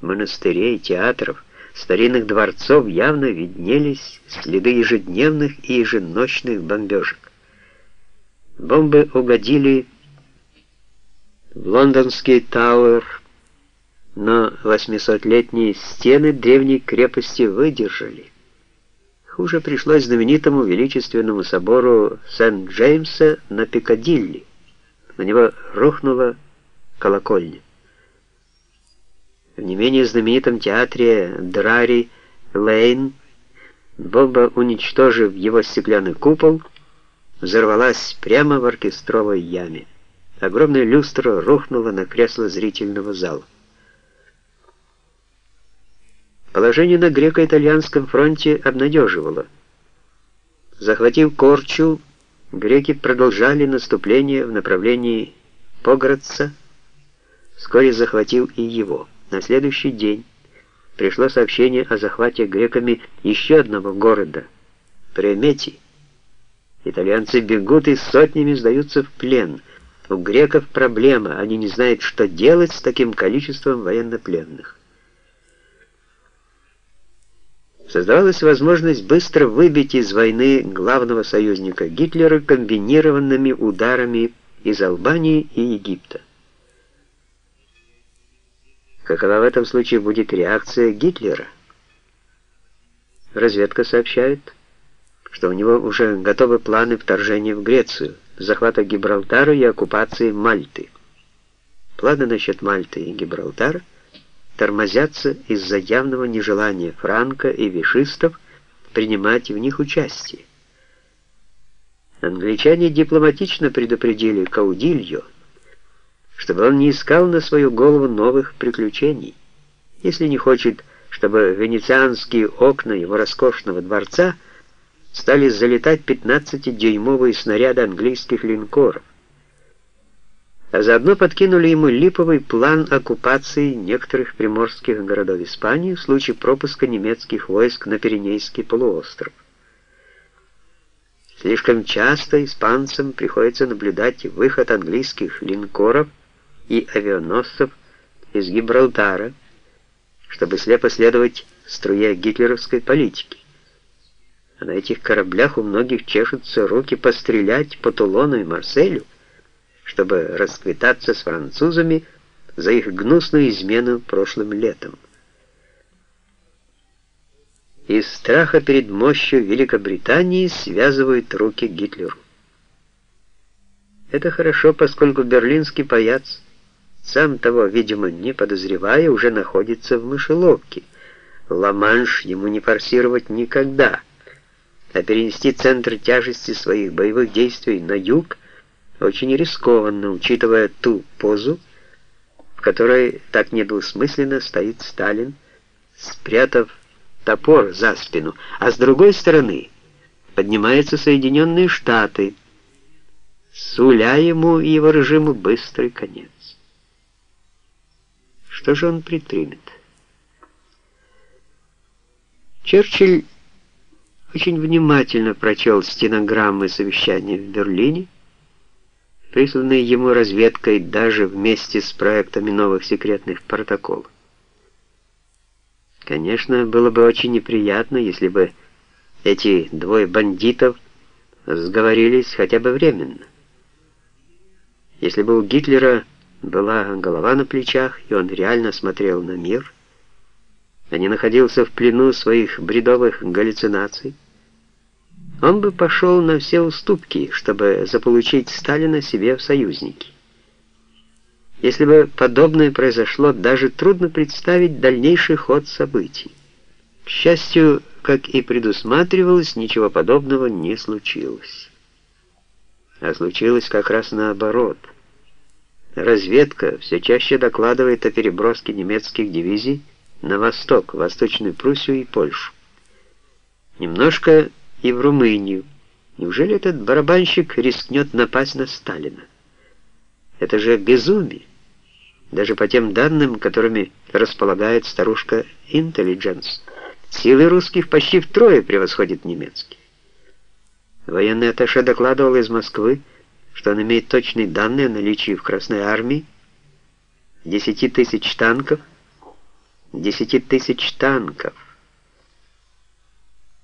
монастырей, театров, старинных дворцов явно виднелись следы ежедневных и еженочных бомбежек. Бомбы угодили в лондонский Тауэр, но 800-летние стены древней крепости выдержали. Хуже пришлось знаменитому величественному собору Сент-Джеймса на Пикадилли. На него рухнула колокольня. В не менее знаменитом театре Драри Лейн бомба, уничтожив его стеклянный купол, взорвалась прямо в оркестровой яме. Огромная люстра рухнула на кресло зрительного зала. Положение на греко-итальянском фронте обнадеживало. Захватив Корчу, греки продолжали наступление в направлении Поградца, вскоре захватил и его. На следующий день пришло сообщение о захвате греками еще одного города, Премети. Итальянцы бегут и сотнями сдаются в плен. У греков проблема, они не знают, что делать с таким количеством военнопленных. Создавалась возможность быстро выбить из войны главного союзника Гитлера комбинированными ударами из Албании и Египта. Какова в этом случае будет реакция Гитлера? Разведка сообщает, что у него уже готовы планы вторжения в Грецию, захвата Гибралтара и оккупации Мальты. Планы насчет Мальты и Гибралтара тормозятся из-за явного нежелания Франка и вишистов принимать в них участие. Англичане дипломатично предупредили Каудильо, чтобы он не искал на свою голову новых приключений. Если не хочет, чтобы венецианские окна его роскошного дворца стали залетать 15-дюймовые снаряды английских линкоров а заодно подкинули ему липовый план оккупации некоторых приморских городов Испании в случае пропуска немецких войск на Пиренейский полуостров. Слишком часто испанцам приходится наблюдать выход английских линкоров и авианосцев из Гибралтара, чтобы слепо следовать струе гитлеровской политики. А на этих кораблях у многих чешутся руки пострелять по Тулону и Марселю, чтобы расквитаться с французами за их гнусную измену прошлым летом. Из страха перед мощью Великобритании связывают руки Гитлеру. Это хорошо, поскольку берлинский паяц, сам того, видимо, не подозревая, уже находится в мышеловке. Ла-Манш ему не форсировать никогда, а перенести центр тяжести своих боевых действий на юг – очень рискованно, учитывая ту позу, в которой так недвусмысленно стоит Сталин, спрятав топор за спину, а с другой стороны поднимаются Соединенные Штаты, суля ему и его режиму быстрый конец. Что же он предпримет? Черчилль очень внимательно прочел стенограммы совещания в Берлине, присланные ему разведкой даже вместе с проектами новых секретных протоколов. Конечно, было бы очень неприятно, если бы эти двое бандитов сговорились хотя бы временно. Если бы у Гитлера была голова на плечах, и он реально смотрел на мир, а не находился в плену своих бредовых галлюцинаций, он бы пошел на все уступки, чтобы заполучить Сталина себе в союзники. Если бы подобное произошло, даже трудно представить дальнейший ход событий. К счастью, как и предусматривалось, ничего подобного не случилось. А случилось как раз наоборот. Разведка все чаще докладывает о переброске немецких дивизий на восток, Восточную Пруссию и Польшу. Немножко и в Румынию. Неужели этот барабанщик рискнет напасть на Сталина? Это же безумие. Даже по тем данным, которыми располагает старушка Intelligence, силы русских почти втрое превосходят немецкие. Военный атташе докладывал из Москвы, что он имеет точные данные о наличии в Красной армии. 10 тысяч танков, десяти тысяч танков,